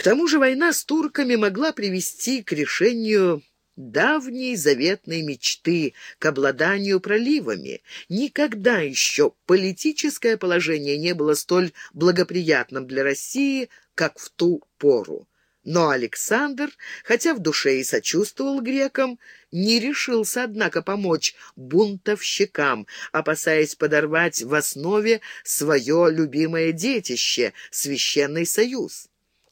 К тому же война с турками могла привести к решению давней заветной мечты к обладанию проливами. Никогда еще политическое положение не было столь благоприятным для России, как в ту пору. Но Александр, хотя в душе и сочувствовал грекам, не решился, однако, помочь бунтовщикам, опасаясь подорвать в основе свое любимое детище — Священный Союз.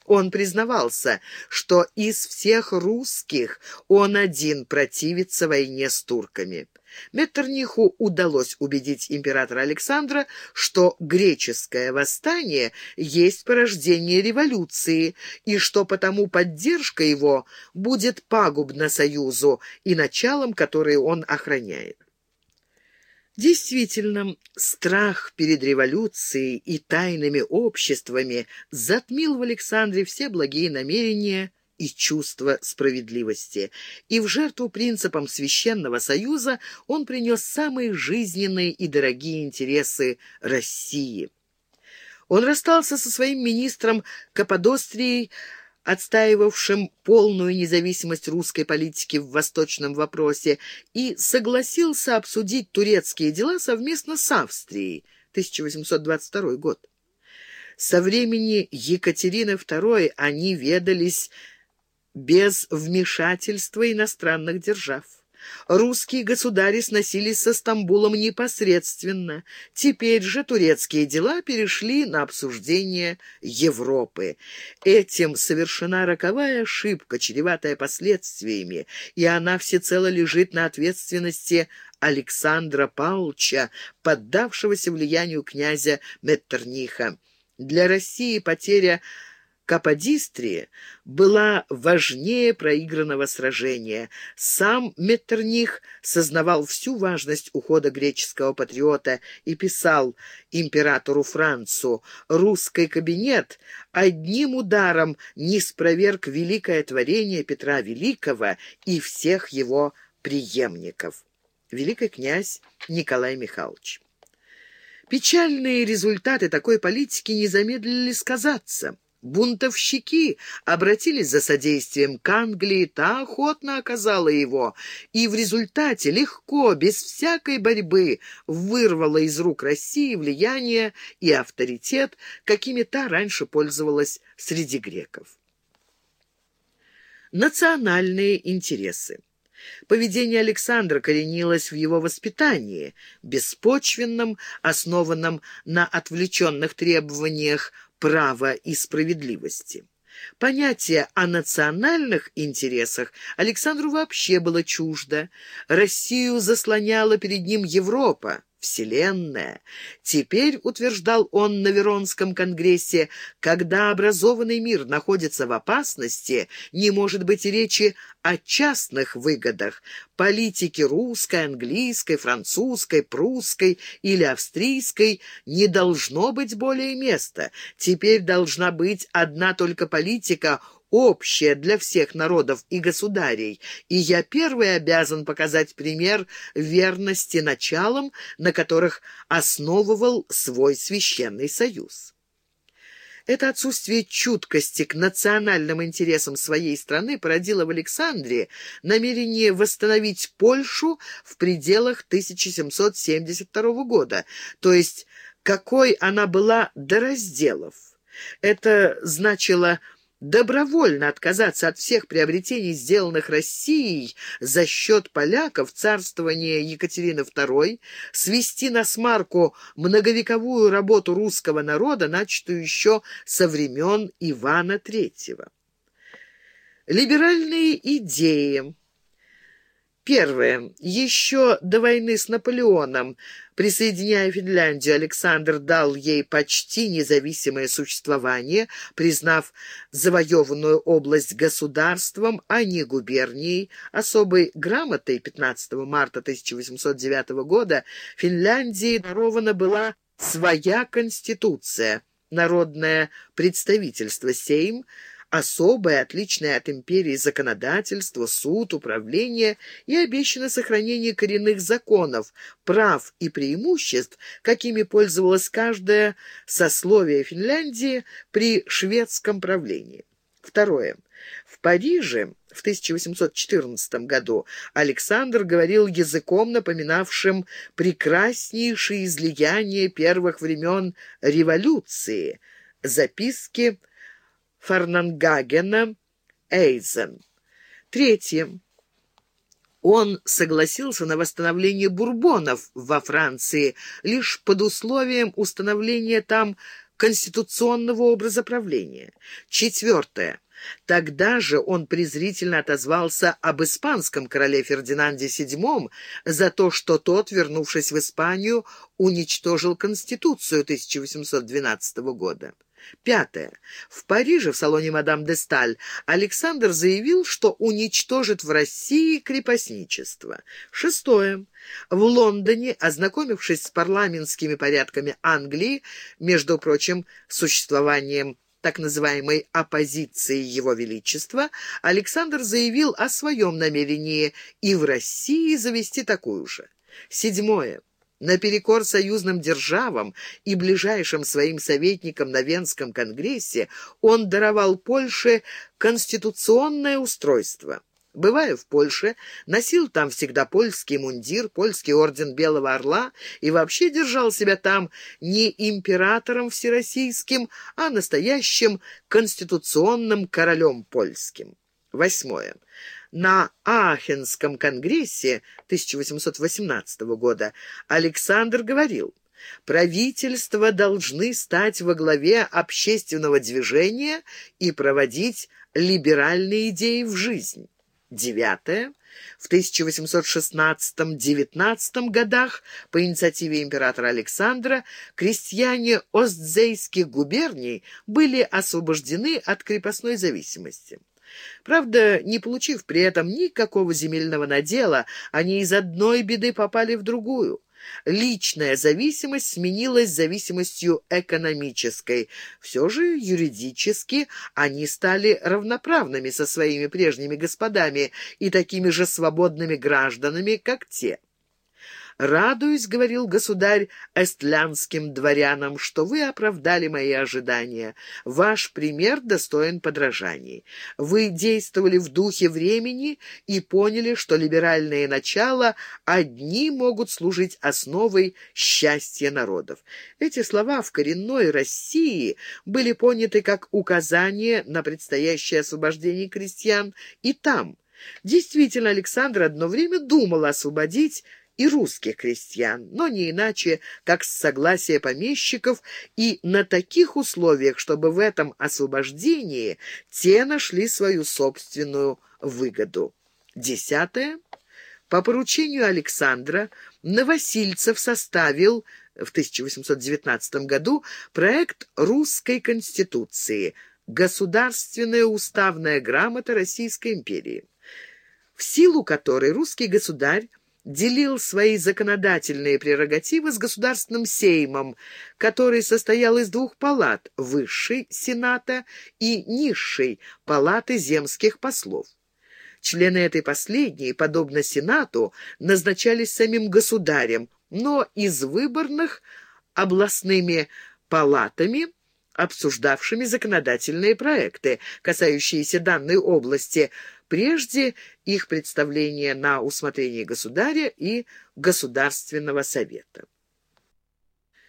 Он признавался, что из всех русских он один противится войне с турками. Меттерниху удалось убедить императора Александра, что греческое восстание есть порождение революции, и что потому поддержка его будет пагубна Союзу и началом, которые он охраняет. Действительно, страх перед революцией и тайными обществами затмил в Александре все благие намерения и чувство справедливости, и в жертву принципам Священного Союза он принес самые жизненные и дорогие интересы России. Он расстался со своим министром Каппадострией, отстаивавшим полную независимость русской политики в восточном вопросе, и согласился обсудить турецкие дела совместно с Австрией, 1822 год. Со времени Екатерины II они ведались без вмешательства иностранных держав. Русские государи сносились со Стамбулом непосредственно. Теперь же турецкие дела перешли на обсуждение Европы. Этим совершена роковая ошибка, чреватая последствиями, и она всецело лежит на ответственности Александра Павловича, поддавшегося влиянию князя Меттерниха. Для России потеря Каподистрия была важнее проигранного сражения. Сам Меттерних сознавал всю важность ухода греческого патриота и писал императору Францу «Русский кабинет одним ударом не спроверг великое творение Петра Великого и всех его преемников». Великий князь Николай Михайлович. Печальные результаты такой политики не замедлили сказаться – Бунтовщики обратились за содействием к Англии, та охотно оказала его, и в результате легко, без всякой борьбы, вырвала из рук России влияние и авторитет, какими та раньше пользовалась среди греков. Национальные интересы Поведение Александра коренилось в его воспитании, беспочвенном, основанном на отвлеченных требованиях права и справедливости. Понятие о национальных интересах Александру вообще было чуждо. Россию заслоняла перед ним Европа. Вселенная. Теперь, утверждал он на Веронском конгрессе, когда образованный мир находится в опасности, не может быть речи о частных выгодах. Политики русской, английской, французской, прусской или австрийской не должно быть более места. Теперь должна быть одна только политика – общее для всех народов и государей, и я первый обязан показать пример верности началам, на которых основывал свой священный союз. Это отсутствие чуткости к национальным интересам своей страны породило в Александре намерение восстановить Польшу в пределах 1772 года, то есть какой она была до разделов. Это значило добровольно отказаться от всех приобретений, сделанных Россией за счет поляков царствования Екатерины II, свести на смарку многовековую работу русского народа, начатую еще со времен Ивана III. Либеральные идеи Первое. Еще до войны с Наполеоном, присоединяя Финляндию, Александр дал ей почти независимое существование, признав завоеванную область государством, а не губернией. Особой грамотой 15 марта 1809 года Финляндии дарована была своя конституция, народное представительство Сейм, особое, отличное от империи законодательство, суд, управление и обещано сохранение коренных законов, прав и преимуществ, какими пользовалось каждое сословие Финляндии при шведском правлении. Второе. В Париже в 1814 году Александр говорил языком, напоминавшим прекраснейшие излияния первых времен революции, записки Фарнангагена Эйзен. Третье. Он согласился на восстановление бурбонов во Франции лишь под условием установления там конституционного образа правления. Четвертое. Тогда же он презрительно отозвался об испанском короле Фердинанде VII за то, что тот, вернувшись в Испанию, уничтожил Конституцию 1812 года. Пятое. В Париже, в салоне мадам де Сталь, Александр заявил, что уничтожит в России крепостничество. Шестое. В Лондоне, ознакомившись с парламентскими порядками Англии, между прочим, существованием так называемой оппозиции Его Величества, Александр заявил о своем намерении и в России завести такую же. Седьмое. Наперекор союзным державам и ближайшим своим советникам на Венском конгрессе он даровал Польше конституционное устройство. Бывая в Польше, носил там всегда польский мундир, польский орден Белого Орла и вообще держал себя там не императором всероссийским, а настоящим конституционным королем польским. Восьмое на Аахенском конгрессе 1818 года Александр говорил, правительства должны стать во главе общественного движения и проводить либеральные идеи в жизнь. Девятое. В 1816-19 годах по инициативе императора Александра крестьяне Остзейских губерний были освобождены от крепостной зависимости. Правда, не получив при этом никакого земельного надела, они из одной беды попали в другую. Личная зависимость сменилась зависимостью экономической. Все же юридически они стали равноправными со своими прежними господами и такими же свободными гражданами, как те. «Радуюсь, — говорил государь эстлянским дворянам, — что вы оправдали мои ожидания. Ваш пример достоин подражаний. Вы действовали в духе времени и поняли, что либеральные начала одни могут служить основой счастья народов». Эти слова в коренной России были поняты как указание на предстоящее освобождение крестьян и там. Действительно, Александр одно время думал освободить и русских крестьян, но не иначе, как с согласия помещиков и на таких условиях, чтобы в этом освобождении те нашли свою собственную выгоду. Десятое. По поручению Александра Новосильцев составил в 1819 году проект русской конституции «Государственная уставная грамота Российской империи», в силу которой русский государь делил свои законодательные прерогативы с Государственным Сеймом, который состоял из двух палат – Высшей Сената и Низшей Палаты земских послов. Члены этой последней, подобно Сенату, назначались самим государем, но из выборных областными палатами – обсуждавшими законодательные проекты, касающиеся данной области, прежде их представления на усмотрение государя и Государственного совета.